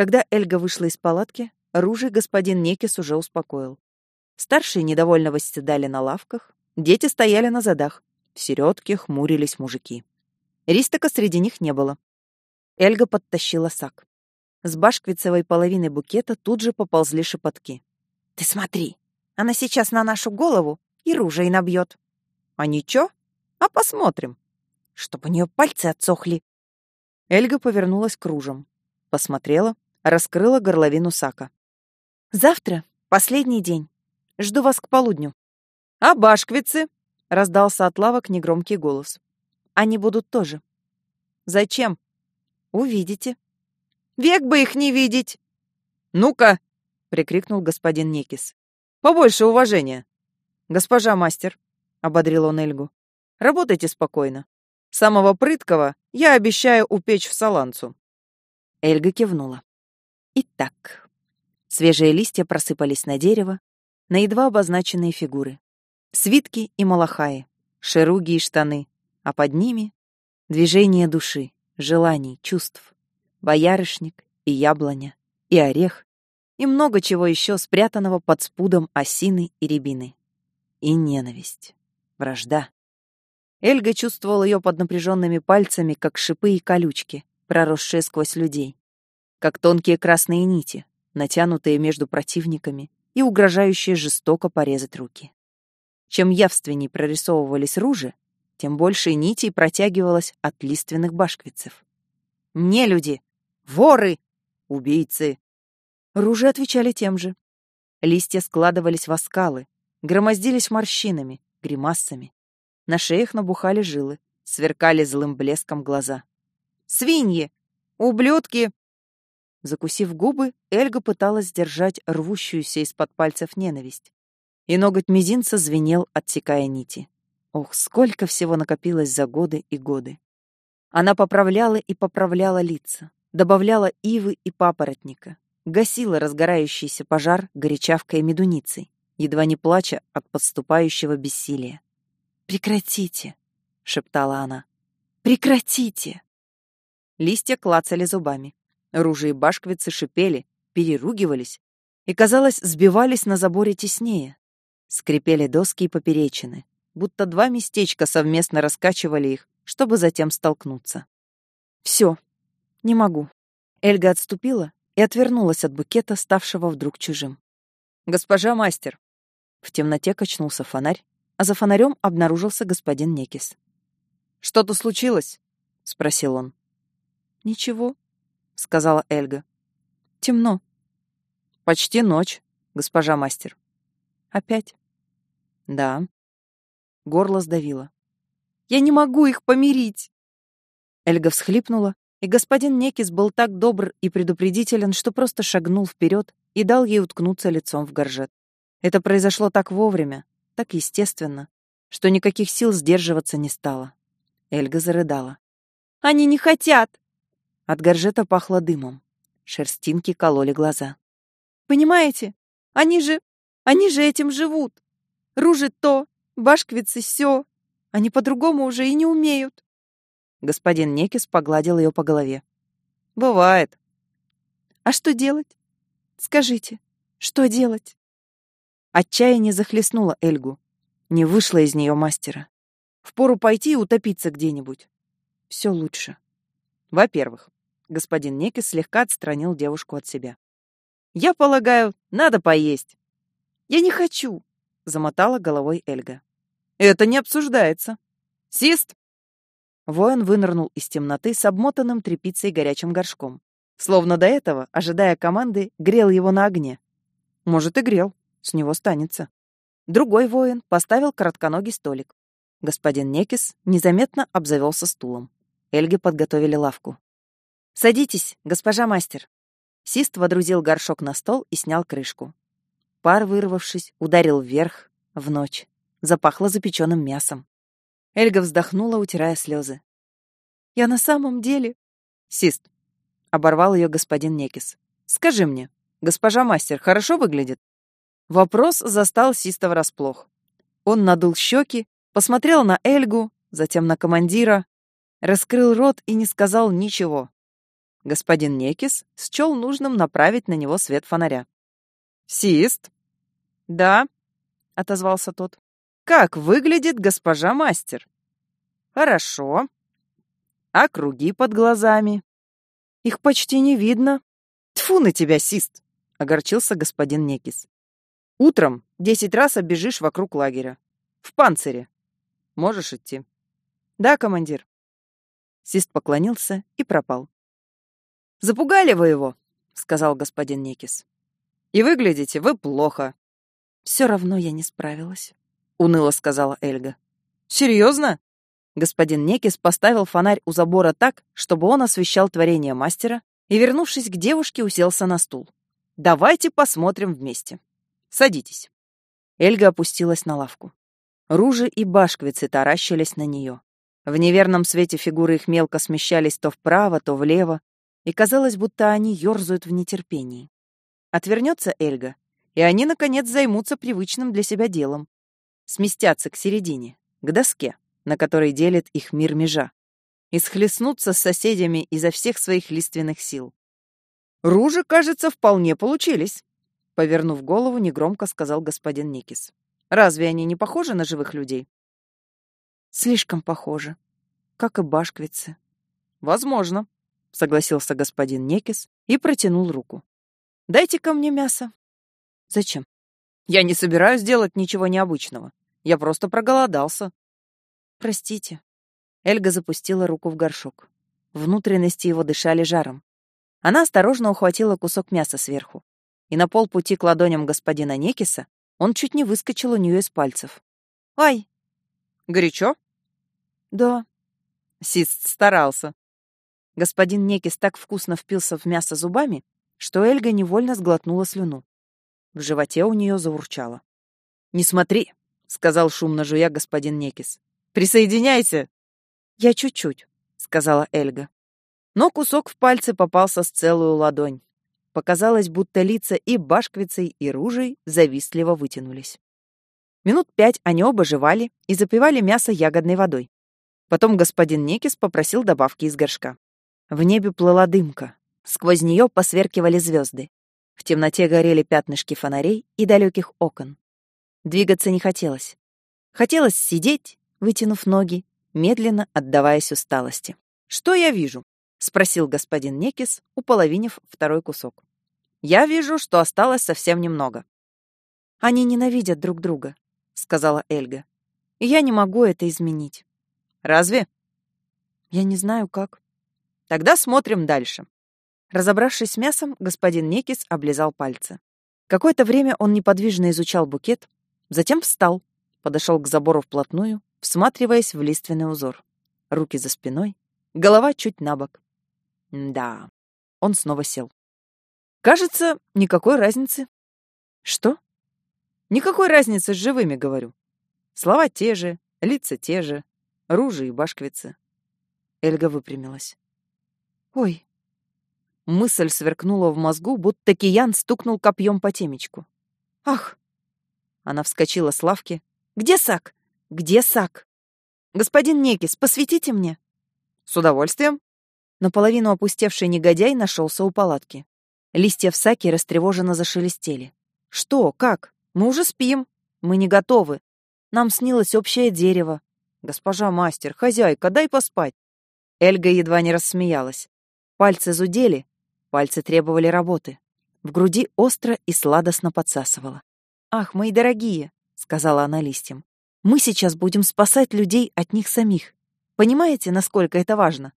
Когда Эльга вышла из палатки, ружей господин Некис уже успокоил. Старшие недовольно восседали на лавках, дети стояли на задах, в середке хмурились мужики. Ристака среди них не было. Эльга подтащила сак. С башквицевой половины букета тут же поползли шепотки. «Ты смотри, она сейчас на нашу голову и ружей набьет». «А ничего? А посмотрим». «Чтоб у нее пальцы отсохли». Эльга повернулась к ружам. Посмотрела, раскрыла горловину сака. «Завтра последний день. Жду вас к полудню». «А башквицы?» — раздался от лавок негромкий голос. «Они будут тоже». «Зачем?» «Увидите». «Век бы их не видеть!» «Ну-ка!» — прикрикнул господин Некис. «Побольше уважения!» «Госпожа мастер!» — ободрил он Эльгу. «Работайте спокойно. Самого прыткого я обещаю упечь в саланцу». Эльга кивнула. Итак, свежие листья просыпались на дерево, на едва обозначенные фигуры. Свитки и малахаи, шеруги и штаны, а под ними — движение души, желаний, чувств, боярышник и яблоня, и орех, и много чего еще спрятанного под спудом осины и рябины. И ненависть, вражда. Эльга чувствовал ее под напряженными пальцами, как шипы и колючки, проросшие сквозь людей, как тонкие красные нити, натянутые между противниками и угрожающие жестоко порезать руки. Чем явственней прорисовывались ружи, тем больше нитей протягивалось от лиственных башквицев. «Не люди! Воры! Убийцы!» Ружи отвечали тем же. Листья складывались в оскалы, громоздились морщинами, гримасами. На шеях набухали жилы, сверкали злым блеском глаза. «Свиньи! Ублюдки!» Закусив губы, Эльга пыталась сдержать рвущуюся из-под пальцев ненависть. И ноготь мизинца звенел, отсекая нити. Ох, сколько всего накопилось за годы и годы. Она поправляла и поправляла лица, добавляла ивы и папоротника, гасила разгорающийся пожар горячавкой и медуницей, едва не плача от подступающего бессилия. «Прекратите!» — шептала она. «Прекратите!» Листья клацали зубами. Ружья и башквицы шипели, переругивались и, казалось, сбивались на заборе теснее. Скрипели доски и поперечины, будто два местечка совместно раскачивали их, чтобы затем столкнуться. «Все, не могу». Эльга отступила и отвернулась от букета, ставшего вдруг чужим. «Госпожа мастер!» В темноте качнулся фонарь, а за фонарем обнаружился господин Некис. «Что-то случилось?» — спросил он. «Ничего», — сказала Эльга. «Темно». «Почти ночь, госпожа мастер». «Опять?» «Да». Горло сдавило. «Я не могу их помирить!» Эльга всхлипнула, и господин Некис был так добр и предупредителен, что просто шагнул вперед и дал ей уткнуться лицом в горжет. Это произошло так вовремя, так естественно, что никаких сил сдерживаться не стало. Эльга зарыдала. «Они не хотят!» От горжета пахло дымом. Шерстинки кололи глаза. «Понимаете? Они же... Они же этим живут! Ружит то, башквицы все. Они по-другому уже и не умеют!» Господин Некис погладил ее по голове. «Бывает». «А что делать? Скажите, что делать?» Отчаяние захлестнуло Эльгу. Не вышло из нее мастера. Впору пойти и утопиться где-нибудь. Все лучше. Во-первых, господин Некис слегка отстранил девушку от себя. «Я полагаю, надо поесть». «Я не хочу», — замотала головой Эльга. «Это не обсуждается. Сист, Воин вынырнул из темноты с обмотанным тряпицей горячим горшком. Словно до этого, ожидая команды, грел его на огне. Может, и грел. С него станется. Другой воин поставил коротконогий столик. Господин Некис незаметно обзавелся стулом. Эльге подготовили лавку. «Садитесь, госпожа мастер». Сист водрузил горшок на стол и снял крышку. Пар, вырвавшись, ударил вверх, в ночь. Запахло запеченным мясом. Эльга вздохнула, утирая слезы. «Я на самом деле...» «Сист», — оборвал ее господин Некис. «Скажи мне, госпожа мастер хорошо выглядит?» Вопрос застал Систа врасплох. Он надул щеки, посмотрел на Эльгу, затем на командира, раскрыл рот и не сказал ничего. Господин Некис счел нужным направить на него свет фонаря. «Сист?» «Да», — отозвался тот. «Как выглядит госпожа мастер?» «Хорошо. А круги под глазами?» «Их почти не видно». «Тьфу на тебя, Сист!» — огорчился господин Некис. «Утром десять раз оббежишь вокруг лагеря. В панцире. Можешь идти». «Да, командир». Сист поклонился и пропал. «Запугали вы его», — сказал господин Некис. «И выглядите вы плохо». «Все равно я не справилась», — уныло сказала Эльга. «Серьезно?» Господин Некис поставил фонарь у забора так, чтобы он освещал творение мастера, и, вернувшись к девушке, уселся на стул. «Давайте посмотрим вместе. Садитесь». Эльга опустилась на лавку. Ружи и башквицы таращились на нее. В неверном свете фигуры их мелко смещались то вправо, то влево, и казалось, будто они ёрзают в нетерпении. Отвернется Эльга, и они, наконец, займутся привычным для себя делом. Сместятся к середине, к доске, на которой делит их мир межа, и схлестнутся с соседями изо всех своих лиственных сил. «Ружи, кажется, вполне получились», — повернув голову, негромко сказал господин Никис. «Разве они не похожи на живых людей?» «Слишком похожи, как и башквицы». «Возможно», — согласился господин Некис и протянул руку. «Дайте ко мне мясо». «Зачем?» «Я не собираюсь делать ничего необычного. Я просто проголодался». «Простите». Эльга запустила руку в горшок. Внутренности его дышали жаром. Она осторожно ухватила кусок мяса сверху. И на полпути к ладоням господина Некиса он чуть не выскочил у нее из пальцев. «Ай!» «Горячо?» «Да». Сист старался. Господин Некис так вкусно впился в мясо зубами, что Эльга невольно сглотнула слюну. В животе у нее заурчало. «Не смотри», — сказал шумно жуя господин Некис. «Присоединяйся!» «Я чуть-чуть», — сказала Эльга. Но кусок в пальце попался с целую ладонь. Показалось, будто лица и башквицей, и ружей завистливо вытянулись. Минут пять они оба жевали и запивали мясо ягодной водой. Потом господин Некис попросил добавки из горшка. В небе плыла дымка. Сквозь нее посверкивали звезды. В темноте горели пятнышки фонарей и далеких окон. Двигаться не хотелось. Хотелось сидеть, вытянув ноги, медленно отдаваясь усталости. «Что я вижу?» — спросил господин Некис, уполовинив второй кусок. «Я вижу, что осталось совсем немного». «Они ненавидят друг друга», — сказала Эльга. «И я не могу это изменить». «Разве?» «Я не знаю, как». Тогда смотрим дальше. Разобравшись с мясом, господин Некис облизал пальцы. Какое-то время он неподвижно изучал букет, затем встал, подошел к забору вплотную, всматриваясь в лиственный узор. Руки за спиной, голова чуть набок. Да, он снова сел. Кажется, никакой разницы. Что? Никакой разницы с живыми, говорю. Слова те же, лица те же, ружи и башквицы. Эльга выпрямилась. Ой. Мысль сверкнула в мозгу, будто киян стукнул копьем по темечку. Ах! Она вскочила с лавки. Где Сак? Где Сак? Господин Некис, посветите мне. С удовольствием. Наполовину опустевший негодяй нашелся у палатки. Листья в саке растревоженно зашелестели. Что? Как? Мы уже спим. Мы не готовы. Нам снилось общее дерево. Госпожа мастер, хозяйка, дай поспать. Эльга едва не рассмеялась. Пальцы зудели, пальцы требовали работы. В груди остро и сладостно подсасывало. «Ах, мои дорогие!» — сказала она листьям. «Мы сейчас будем спасать людей от них самих. Понимаете, насколько это важно?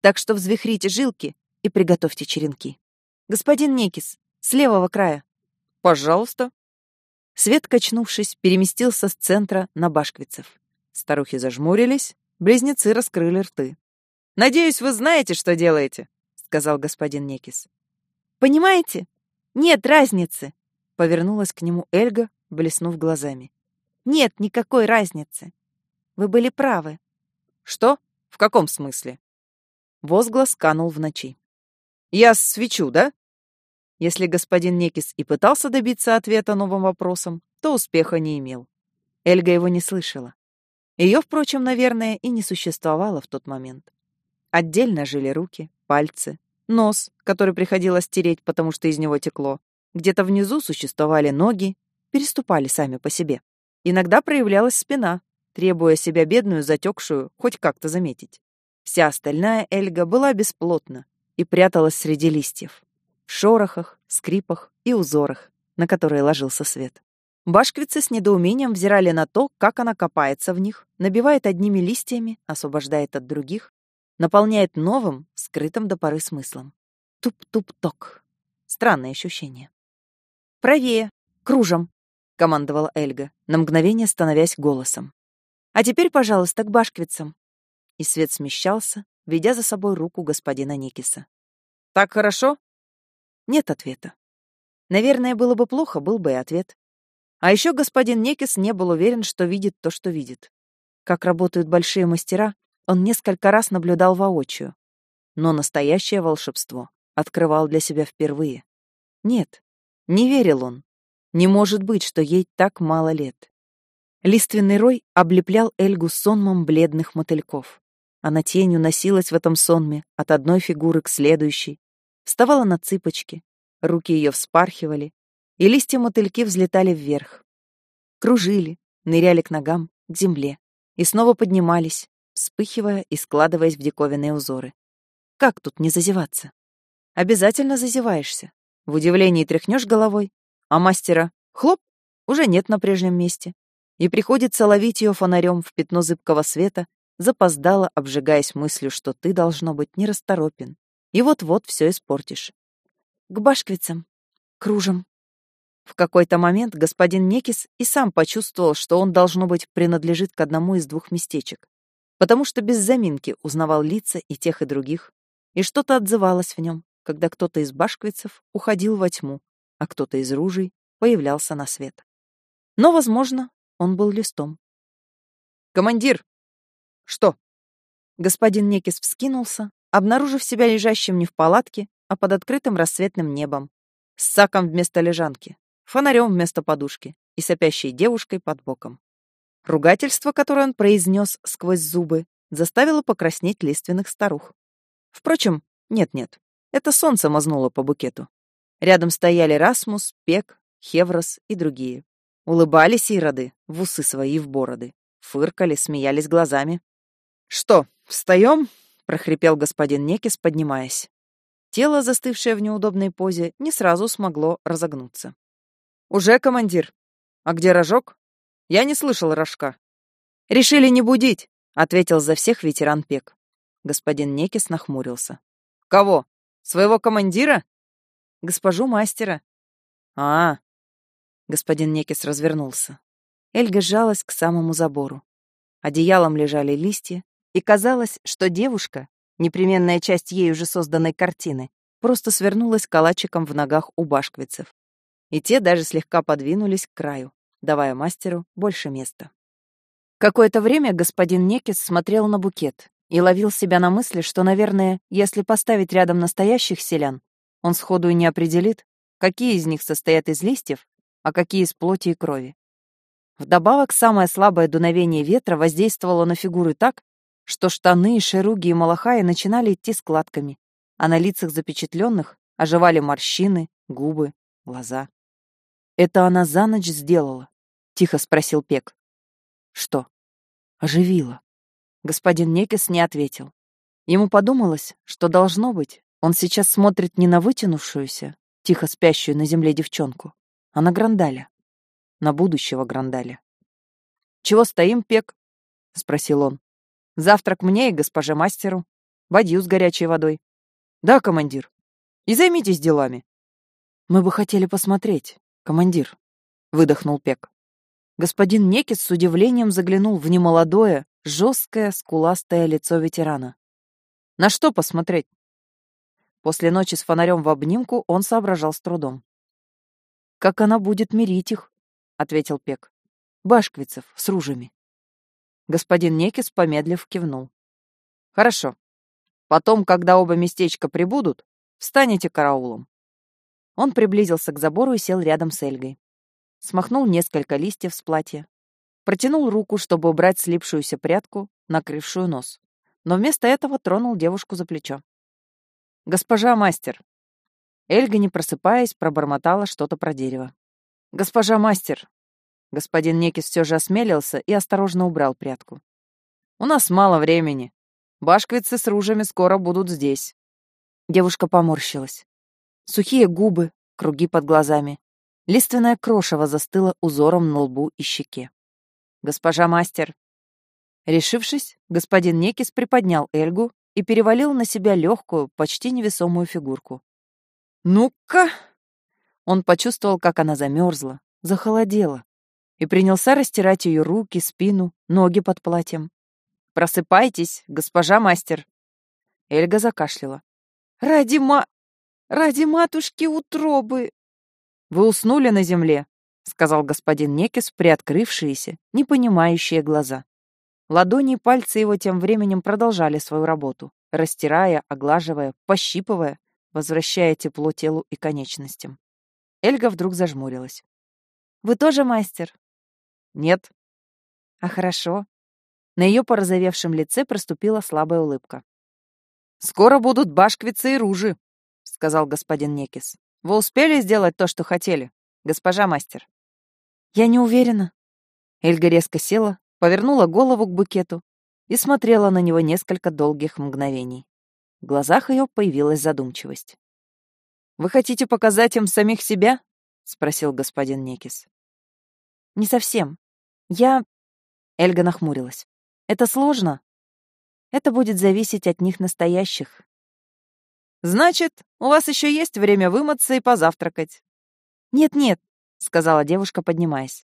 Так что взвихрите жилки и приготовьте черенки. Господин Некис, с левого края». «Пожалуйста». Свет, качнувшись, переместился с центра на башквицев. Старухи зажмурились, близнецы раскрыли рты. «Надеюсь, вы знаете, что делаете?» Сказал господин Некис. Понимаете? Нет разницы, повернулась к нему Эльга, блеснув глазами. Нет никакой разницы. Вы были правы. Что? В каком смысле? Возглас канул в ночи. Я свечу, да? Если господин Некис и пытался добиться ответа новым вопросом, то успеха не имел. Эльга его не слышала. Ее, впрочем, наверное, и не существовало в тот момент. Отдельно жили руки, пальцы, нос, который приходилось тереть, потому что из него текло. Где-то внизу существовали ноги, переступали сами по себе. Иногда проявлялась спина, требуя себя бедную, затекшую, хоть как-то заметить. Вся остальная Эльга была бесплотна и пряталась среди листьев, в шорохах, скрипах и узорах, на которые ложился свет. Башквицы с недоумением взирали на то, как она копается в них, набивает одними листьями, освобождает от других, наполняет новым, скрытым до поры смыслом. Туп-туп-ток. Странное ощущение. «Правее! Кружем!» — командовала Эльга, на мгновение становясь голосом. «А теперь, пожалуйста, к башквицам!» И свет смещался, ведя за собой руку господина Никиса. «Так хорошо?» Нет ответа. Наверное, было бы плохо, был бы и ответ. А еще господин Некис не был уверен, что видит то, что видит. Как работают большие мастера, он несколько раз наблюдал воочию. Но настоящее волшебство открывал для себя впервые. Нет, не верил он. Не может быть, что ей так мало лет. Лиственный рой облеплял Эльгу сонмом бледных мотыльков. Она тенью носилась в этом сонме от одной фигуры к следующей, вставала на цыпочки, руки ее вспархивали, и листья мотыльки взлетали вверх. Кружили, ныряли к ногам, к земле, и снова поднимались, вспыхивая и складываясь в диковинные узоры. Как тут не зазеваться? Обязательно зазеваешься. В удивлении тряхнешь головой, а мастера — хлоп, уже нет на прежнем месте. И приходится ловить ее фонарем в пятно зыбкого света, запоздало, обжигаясь мыслью, что ты, должно быть, нерасторопен. И вот-вот все испортишь. К башквицам, кружам, в какой-то момент господин Некис и сам почувствовал, что он, должно быть, принадлежит к одному из двух местечек, потому что без заминки узнавал лица и тех, и других, и что-то отзывалось в нем, когда кто-то из башквицев уходил во тьму, а кто-то из ружей появлялся на свет. Но, возможно, он был листом. «Командир!» «Что?» Господин Некис вскинулся, обнаружив себя лежащим не в палатке, а под открытым рассветным небом, с саком вместо лежанки, фонарем вместо подушки и сопящей девушкой под боком. Ругательство, которое он произнес сквозь зубы, заставило покраснеть лиственных старух. Впрочем, нет-нет, это солнце мазнуло по букету. Рядом стояли Расмус, Пек, Хеврос и другие. Улыбались ироды, в усы свои в бороды. Фыркали, смеялись глазами. «Что, встаем?» — прохрипел господин Некис, поднимаясь. Тело, застывшее в неудобной позе, не сразу смогло разогнуться. «Уже, командир? А где рожок? Я не слышал рожка». «Решили не будить», — ответил за всех ветеран Пек. Господин Некис нахмурился. «Кого? Своего командира?» «Госпожу мастера». «А, Господин Некис развернулся. Эльга сжалась к самому забору. Одеялом лежали листья, и казалось, что девушка, непременная часть ей уже созданной картины, просто свернулась калачиком в ногах у башквицев и те даже слегка подвинулись к краю, давая мастеру больше места. Какое-то время господин Некис смотрел на букет и ловил себя на мысли, что, наверное, если поставить рядом настоящих селян, он сходу и не определит, какие из них состоят из листьев, а какие из плоти и крови. Вдобавок, самое слабое дуновение ветра воздействовало на фигуры так, что штаны, шеруги и малахаи начинали идти складками, а на лицах запечатленных оживали морщины, губы, глаза. «Это она за ночь сделала?» — тихо спросил Пек. «Что?» «Оживила». Господин Некис не ответил. Ему подумалось, что должно быть, он сейчас смотрит не на вытянувшуюся, тихо спящую на земле девчонку, а на Грандаля. На будущего Грандаля. «Чего стоим, Пек?» — спросил он. «Завтрак мне и госпоже мастеру. Бадью с горячей водой». «Да, командир. И займитесь делами». «Мы бы хотели посмотреть, «Командир», — выдохнул Пек. Господин Некис с удивлением заглянул в немолодое, жесткое, скуластое лицо ветерана. «На что посмотреть?» После ночи с фонарем в обнимку он соображал с трудом. «Как она будет мирить их?» — ответил Пек. «Башквицев с ружами». Господин Некис, помедлив, кивнул. «Хорошо. Потом, когда оба местечка прибудут, встанете караулом. Он приблизился к забору и сел рядом с Эльгой. Смахнул несколько листьев с платья. Протянул руку, чтобы убрать слипшуюся прядку, накрывшую нос. Но вместо этого тронул девушку за плечо. «Госпожа мастер!» Эльга, не просыпаясь, пробормотала что-то про дерево. «Госпожа мастер!» Господин Некис все же осмелился и осторожно убрал прятку. «У нас мало времени. Башквицы с ружьями скоро будут здесь». Девушка поморщилась. Сухие губы, круги под глазами. Лиственная крошево застыла узором на лбу и щеке. «Госпожа мастер!» Решившись, господин Некис приподнял Эльгу и перевалил на себя легкую, почти невесомую фигурку. «Ну-ка!» Он почувствовал, как она замерзла, захолодела, и принялся растирать ее руки, спину, ноги под платьем. «Просыпайтесь, госпожа мастер!» Эльга закашляла. «Ради ма... ради матушки утробы!» «Вы уснули на земле», — сказал господин Некис, приоткрывшиеся, непонимающие глаза. Ладони и пальцы его тем временем продолжали свою работу, растирая, оглаживая, пощипывая, возвращая тепло телу и конечностям. Эльга вдруг зажмурилась. «Вы тоже мастер?» «Нет». «А хорошо». На ее порозовевшем лице проступила слабая улыбка. «Скоро будут башквицы и ружи», — сказал господин Некис. Вы успели сделать то, что хотели, госпожа мастер? Я не уверена. Эльга резко села, повернула голову к букету и смотрела на него несколько долгих мгновений. В глазах ее появилась задумчивость. «Вы хотите показать им самих себя?» — спросил господин Некис. «Не совсем. Я...» Эльга нахмурилась. «Это сложно. Это будет зависеть от них настоящих, Значит, у вас еще есть время вымыться и позавтракать. Нет-нет, сказала девушка, поднимаясь.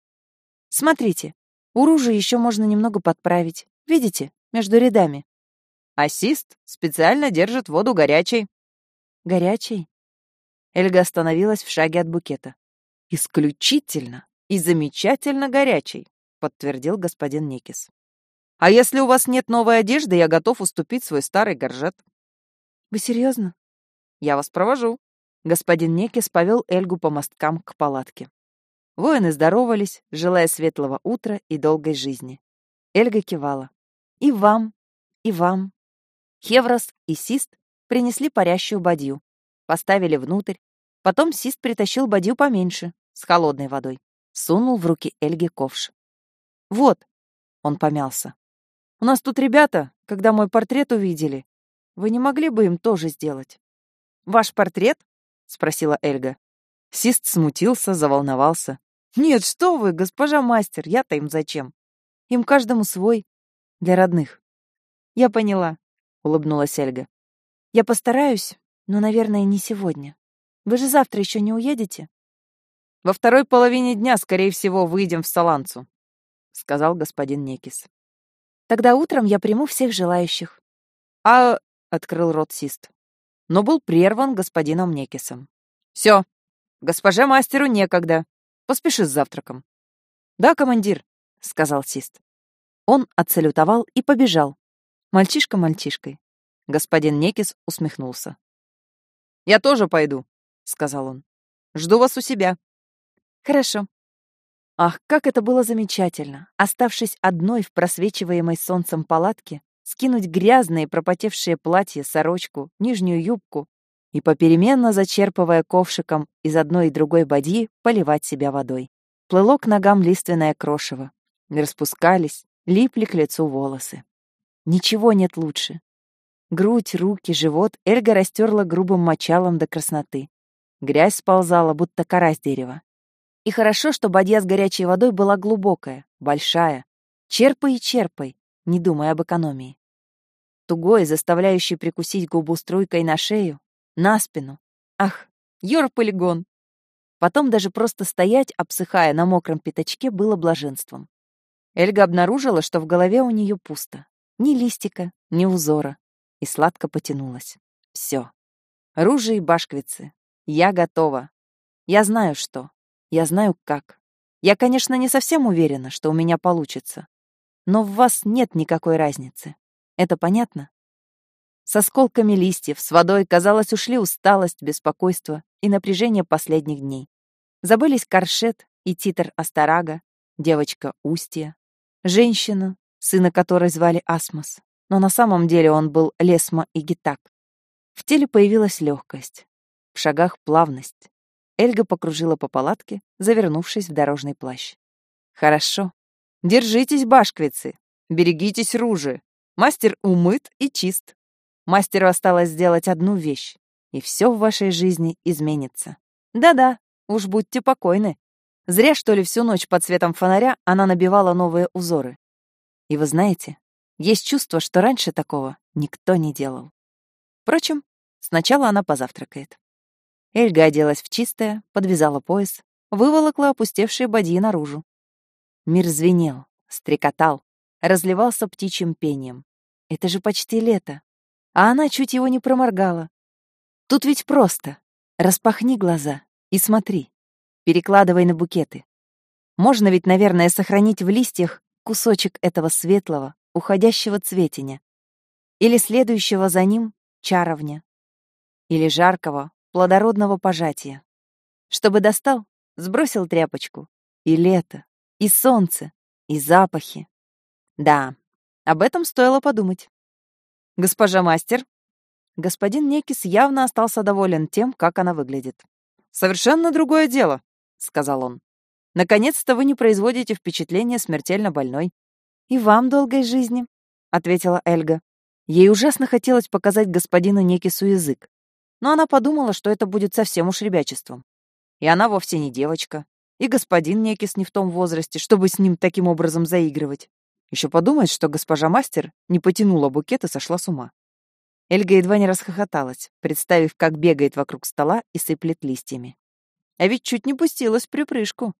Смотрите, у ружи еще можно немного подправить. Видите, между рядами. Ассист специально держит воду горячей. Горячей? Эльга остановилась в шаге от букета. Исключительно и замечательно горячей, подтвердил господин Никис. А если у вас нет новой одежды, я готов уступить свой старый горжет. Вы серьезно? Я вас провожу». Господин Некис повел Эльгу по мосткам к палатке. Воины здоровались, желая светлого утра и долгой жизни. Эльга кивала. «И вам, и вам». Хеврос и Сист принесли парящую бадью, поставили внутрь. Потом Сист притащил бадью поменьше, с холодной водой. Сунул в руки Эльге ковш. «Вот», — он помялся. «У нас тут ребята, когда мой портрет увидели. Вы не могли бы им тоже сделать?» Ваш портрет?» — спросила Эльга. Сист смутился, заволновался. «Нет, что вы, госпожа мастер, я-то им зачем? Им каждому свой, для родных». «Я поняла», — улыбнулась Эльга. «Я постараюсь, но, наверное, не сегодня. Вы же завтра еще не уедете?» «Во второй половине дня, скорее всего, выйдем в Саланцу», — сказал господин Некис. «Тогда утром я приму всех желающих». «А...» — открыл рот Сист но был прерван господином Некисом. «Все, госпоже мастеру некогда. Поспеши с завтраком». «Да, командир», — сказал Сист. Он отсалютовал и побежал. Мальчишка мальчишкой. Господин Некис усмехнулся. «Я тоже пойду», — сказал он. «Жду вас у себя». «Хорошо». Ах, как это было замечательно, оставшись одной в просвечиваемой солнцем палатке, скинуть грязные пропотевшие платья, сорочку, нижнюю юбку и, попеременно зачерпывая ковшиком из одной и другой бадьи, поливать себя водой. Плыло к ногам лиственное крошево. Распускались, липли к лицу волосы. Ничего нет лучше. Грудь, руки, живот Эльга растерла грубым мочалом до красноты. Грязь сползала, будто кора с дерева. И хорошо, что бадья с горячей водой была глубокая, большая. Черпай и черпай, не думая об экономии. Тугой, заставляющий прикусить губу струйкой на шею, на спину. Ах, ёр-полигон! Потом даже просто стоять, обсыхая на мокром пятачке, было блаженством. Эльга обнаружила, что в голове у нее пусто. Ни листика, ни узора. И сладко потянулась. Все. Ружи и башквицы. Я готова. Я знаю, что. Я знаю, как. Я, конечно, не совсем уверена, что у меня получится. Но в вас нет никакой разницы. Это понятно? С осколками листьев, с водой, казалось, ушли усталость, беспокойство и напряжение последних дней. Забылись Коршет и Титр Астарага, девочка Устья, женщина, сына которой звали Асмос, но на самом деле он был Лесма и Гитак. В теле появилась легкость, в шагах плавность. Эльга покружила по палатке, завернувшись в дорожный плащ. «Хорошо. Держитесь, башквицы. Берегитесь ружи. Мастер умыт и чист. Мастеру осталось сделать одну вещь, и все в вашей жизни изменится. Да-да, уж будьте покойны. Зря, что ли, всю ночь под светом фонаря она набивала новые узоры. И вы знаете, есть чувство, что раньше такого никто не делал. Впрочем, сначала она позавтракает. Эльга оделась в чистое, подвязала пояс, выволокла опустевшие бадьи наружу. Мир звенел, стрекотал, разливался птичьим пением. Это же почти лето. А она чуть его не проморгала. Тут ведь просто. Распахни глаза и смотри. Перекладывай на букеты. Можно ведь, наверное, сохранить в листьях кусочек этого светлого, уходящего цветения. Или следующего за ним чаровня. Или жаркого, плодородного пожатия. Чтобы достал, сбросил тряпочку. И лето, и солнце, и запахи. Да, об этом стоило подумать. «Госпожа мастер?» Господин Некис явно остался доволен тем, как она выглядит. «Совершенно другое дело», — сказал он. «Наконец-то вы не производите впечатления смертельно больной». «И вам долгой жизни», — ответила Эльга. Ей ужасно хотелось показать господину Некису язык, но она подумала, что это будет совсем уж ребячеством. И она вовсе не девочка, и господин Некис не в том возрасте, чтобы с ним таким образом заигрывать. Еще подумает, что госпожа мастер не потянула букет и сошла с ума. Эльга едва не расхохоталась, представив, как бегает вокруг стола и сыплет листьями. А ведь чуть не пустилась в припрыжку.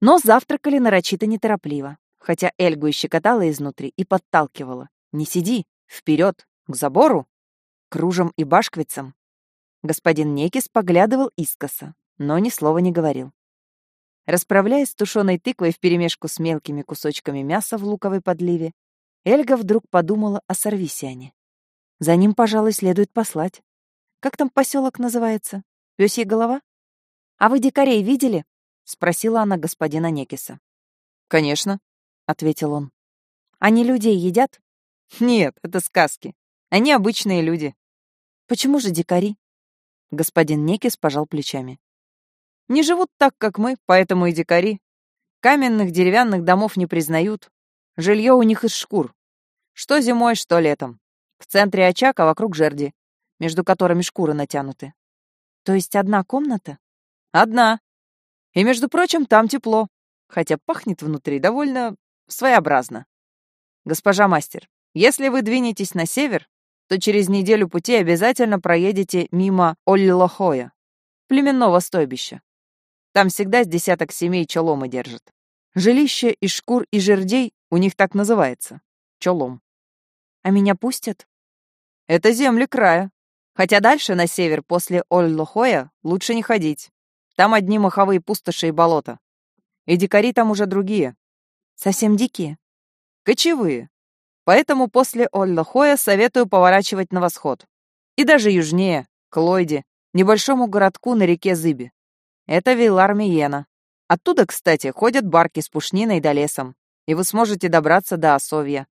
Но завтракали нарочито неторопливо, хотя Эльгу и щекотала изнутри и подталкивала. «Не сиди! Вперед! К забору! К ружам и башквицам!» Господин Некис поглядывал искоса, но ни слова не говорил. Расправляясь с тушеной тыквой вперемешку с мелкими кусочками мяса в луковой подливе, Эльга вдруг подумала о Сарвисиане. За ним, пожалуй, следует послать. Как там поселок называется? Пёсья голова? А вы дикарей видели? Спросила она господина Некиса. Конечно, ответил он. Они людей едят? Нет, это сказки. Они обычные люди. Почему же дикари? Господин Некис пожал плечами. Не живут так, как мы, поэтому и дикари. Каменных деревянных домов не признают. Жилье у них из шкур. Что зимой, что летом. В центре очага вокруг жерди, между которыми шкуры натянуты. То есть одна комната? Одна. И, между прочим, там тепло, хотя пахнет внутри довольно своеобразно. Госпожа мастер, если вы двинетесь на север, то через неделю пути обязательно проедете мимо Оллилохоя, племенного стойбища. Там всегда с десяток семей чоломы держат. Жилище из шкур и жердей у них так называется. Чолом. А меня пустят? Это земли края. Хотя дальше, на север, после Оль-Лохоя, лучше не ходить. Там одни маховые пустоши и болота. И дикари там уже другие. Совсем дикие? Кочевые. Поэтому после Оль-Лохоя советую поворачивать на восход. И даже южнее, к Лойде, небольшому городку на реке Зыби. Это Вилар Миена. Оттуда, кстати, ходят барки с пушниной до лесом, и вы сможете добраться до Осовья.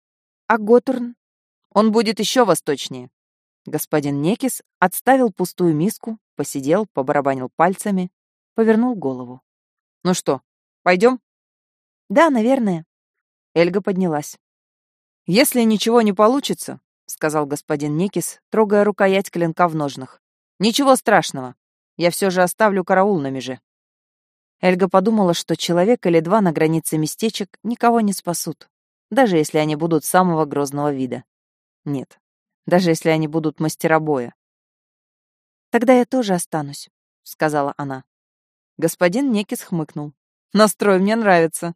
А Готурн? Он будет еще восточнее. Господин Некис отставил пустую миску, посидел, побарабанил пальцами, повернул голову. «Ну что, пойдем?» «Да, наверное». Эльга поднялась. «Если ничего не получится», — сказал господин Некис, трогая рукоять клинка в ножнах, — «ничего страшного. Я все же оставлю караул на меже. Эльга подумала, что человек или два на границе местечек никого не спасут, даже если они будут самого грозного вида. Нет, даже если они будут мастера боя. «Тогда я тоже останусь», — сказала она. Господин Некис хмыкнул. «Настрой мне нравится».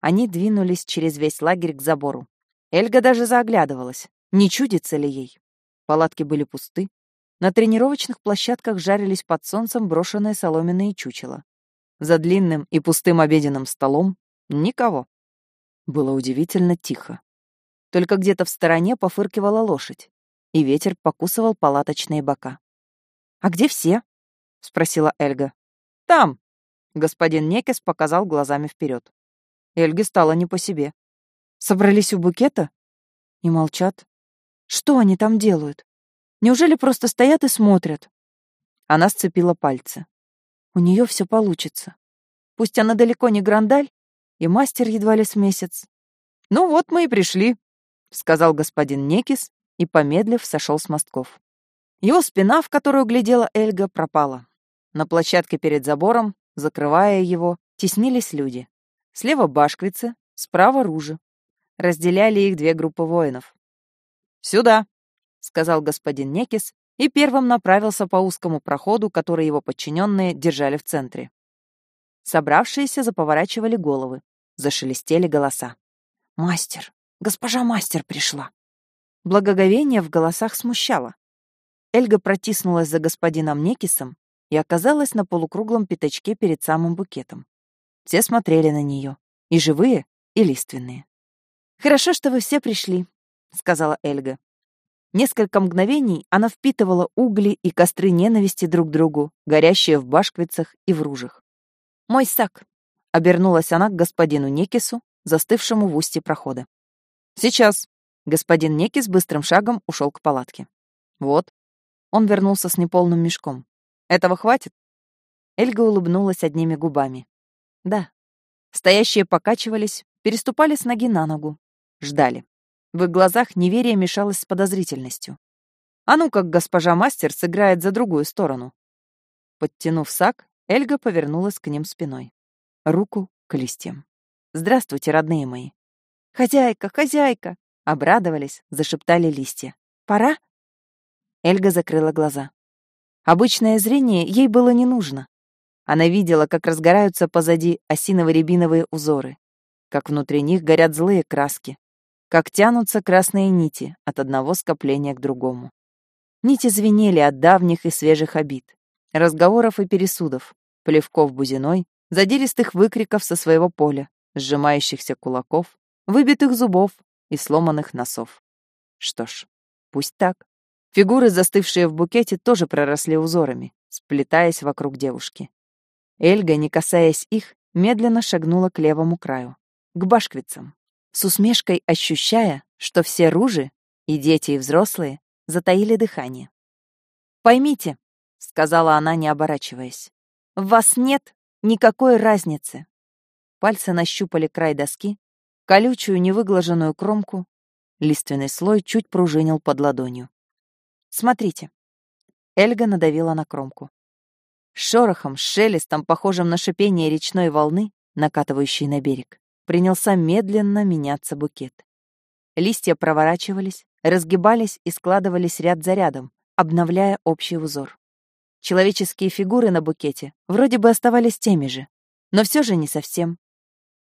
Они двинулись через весь лагерь к забору. Эльга даже заоглядывалась, не чудится ли ей. Палатки были пусты, на тренировочных площадках жарились под солнцем брошенные соломенные чучела. За длинным и пустым обеденным столом никого. Было удивительно тихо. Только где-то в стороне пофыркивала лошадь, и ветер покусывал палаточные бока. «А где все?» — спросила Эльга. «Там!» — господин Некес показал глазами вперед. Эльге стало не по себе. «Собрались у букета?» И молчат. «Что они там делают?» Неужели просто стоят и смотрят? Она сцепила пальцы. У нее все получится. Пусть она далеко не грандаль, и мастер едва ли с месяц. Ну вот мы и пришли, сказал господин Некис и, помедлив, сошел с мостков. Его спина, в которую глядела Эльга, пропала. На площадке перед забором, закрывая его, теснились люди. Слева башквицы, справа ружи. Разделяли их две группы воинов. «Сюда!» — сказал господин Некис и первым направился по узкому проходу, который его подчиненные держали в центре. Собравшиеся заповорачивали головы, зашелестели голоса. «Мастер! Госпожа мастер пришла!» Благоговение в голосах смущало. Эльга протиснулась за господином Некисом и оказалась на полукруглом пятачке перед самым букетом. Все смотрели на нее, и живые, и лиственные. «Хорошо, что вы все пришли», — сказала Эльга. Несколько мгновений она впитывала угли и костры ненависти друг к другу, горящие в башквицах и в ружах. «Мой сак», — обернулась она к господину Некису, застывшему в устье прохода. «Сейчас». Господин Некис быстрым шагом ушел к палатке. «Вот». Он вернулся с неполным мешком. «Этого хватит?» Эльга улыбнулась одними губами. «Да». Стоящие покачивались, переступали с ноги на ногу. Ждали. В их глазах неверие мешалось с подозрительностью. А ну как госпожа мастер сыграет за другую сторону. Подтянув сак, Эльга повернулась к ним спиной. Руку к листьям. «Здравствуйте, родные мои!» «Хозяйка, хозяйка!» Обрадовались, зашептали листья. «Пора?» Эльга закрыла глаза. Обычное зрение ей было не нужно. Она видела, как разгораются позади осиново-рябиновые узоры, как внутри них горят злые краски, как тянутся красные нити от одного скопления к другому. Нити звенели от давних и свежих обид, разговоров и пересудов, плевков бузиной, задиристых выкриков со своего поля, сжимающихся кулаков, выбитых зубов и сломанных носов. Что ж, пусть так. Фигуры, застывшие в букете, тоже проросли узорами, сплетаясь вокруг девушки. Эльга, не касаясь их, медленно шагнула к левому краю, к башквицам, с усмешкой ощущая, что все ружи, и дети, и взрослые, затаили дыхание. «Поймите», — сказала она, не оборачиваясь, — «в вас нет никакой разницы». Пальцы нащупали край доски, колючую невыглаженную кромку, лиственный слой чуть пружинил под ладонью. «Смотрите». Эльга надавила на кромку. Шорохом, шелестом, похожим на шипение речной волны, накатывающей на берег, принялся медленно меняться букет. Листья проворачивались, разгибались и складывались ряд за рядом, обновляя общий узор. Человеческие фигуры на букете вроде бы оставались теми же, но все же не совсем.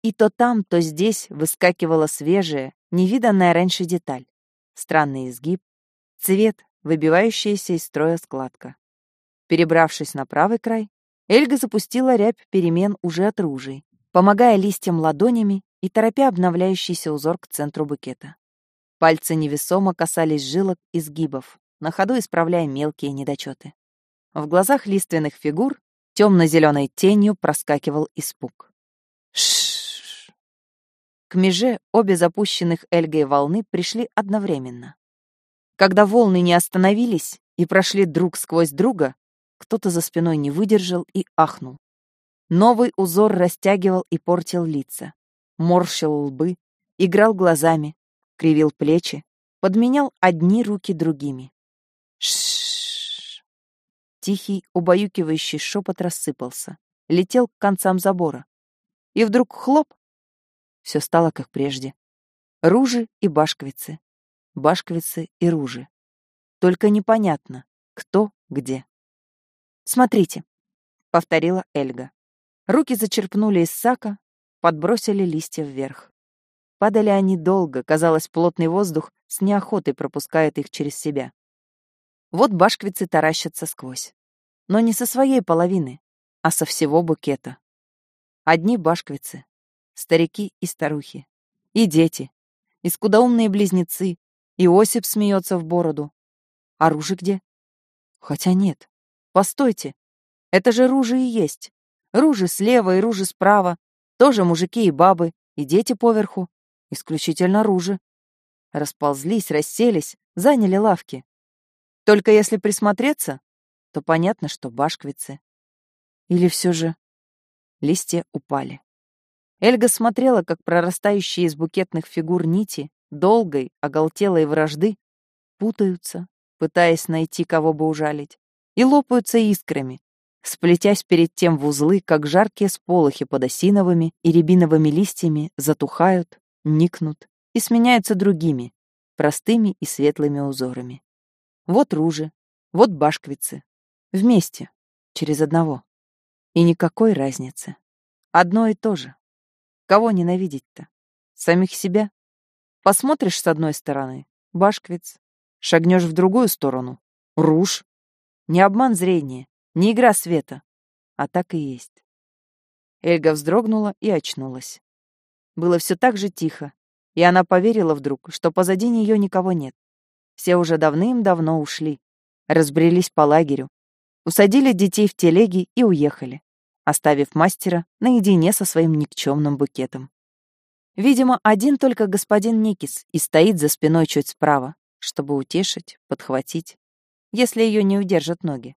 И то там, то здесь выскакивала свежая, невиданная раньше деталь. Странный изгиб, цвет, выбивающаяся из строя складка. Перебравшись на правый край, Эльга запустила рябь перемен уже от ружей, помогая листьям ладонями и торопя обновляющийся узор к центру букета. Пальцы невесомо касались жилок и сгибов, на ходу исправляя мелкие недочеты. В глазах лиственных фигур темно-зеленой тенью проскакивал испуг. Шш. К меже обе запущенных Эльгой волны пришли одновременно. Когда волны не остановились и прошли друг сквозь друга, кто-то за спиной не выдержал и ахнул. Новый узор растягивал и портил лица, морщил лбы, играл глазами, кривил плечи, подменял одни руки другими. Шш. Тихий, убаюкивающий шепот рассыпался, летел к концам забора. И вдруг хлоп! Все стало как прежде. Ружи и башквицы, башквицы и ружи. Только непонятно, кто где. «Смотрите», — повторила Эльга. Руки зачерпнули из сака, подбросили листья вверх. Падали они долго, казалось, плотный воздух с неохотой пропускает их через себя. Вот башквицы таращатся сквозь. Но не со своей половины, а со всего букета. Одни башквицы, старики и старухи, и дети, и скудоумные близнецы, и Осип смеется в бороду. А ружи где? Хотя нет. Постойте. Это же ружи и есть. Ружи слева и ружи справа, тоже мужики и бабы, и дети поверху. Исключительно ружи. Расползлись, расселись, заняли лавки. Только если присмотреться, то понятно, что башквицы. Или все же листья упали. Эльга смотрела, как прорастающие из букетных фигур нити, долгой, оголтелой вражды, путаются, пытаясь найти, кого бы ужалить, и лопаются искрами, сплетясь перед тем в узлы, как жаркие сполохи под осиновыми и рябиновыми листьями затухают, никнут и сменяются другими, простыми и светлыми узорами. Вот ружи, вот башквицы. Вместе, через одного. И никакой разницы. Одно и то же. Кого ненавидеть-то? Самих себя? Посмотришь с одной стороны — башквиц. Шагнешь в другую сторону — руж. Не обман зрения, не игра света, а так и есть. Эльга вздрогнула и очнулась. Было все так же тихо, и она поверила вдруг, что позади нее никого нет. Все уже давным-давно ушли, разбрелись по лагерю, усадили детей в телеги и уехали, оставив мастера наедине со своим никчемным букетом. Видимо, один только господин Никис и стоит за спиной чуть справа, чтобы утешить, подхватить, если ее не удержат ноги.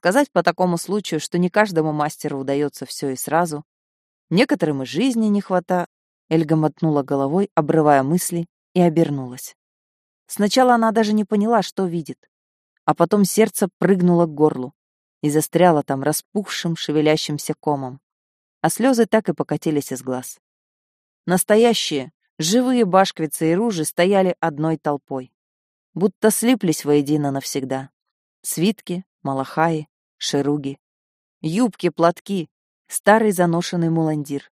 Сказать по такому случаю, что не каждому мастеру удается все и сразу. Некоторым и жизни не хвата. Эльга мотнула головой, обрывая мысли, и обернулась. Сначала она даже не поняла, что видит, а потом сердце прыгнуло к горлу и застряло там распухшим, шевелящимся комом, а слезы так и покатились из глаз. Настоящие, живые башквицы и ружи стояли одной толпой, будто слиплись воедино навсегда. Свитки, малахаи, шеруги, юбки, платки, старый заношенный муландир.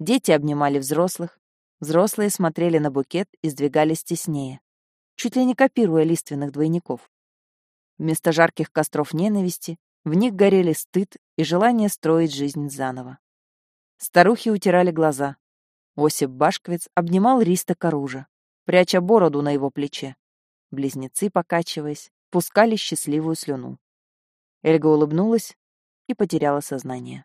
Дети обнимали взрослых, взрослые смотрели на букет и сдвигались теснее, чуть ли не копируя лиственных двойников. Вместо жарких костров ненависти в них горели стыд и желание строить жизнь заново. Старухи утирали глаза. Осип Башквиц обнимал Риста Каружа, пряча бороду на его плече. Близнецы, покачиваясь, пускали счастливую слюну. Эльга улыбнулась и потеряла сознание.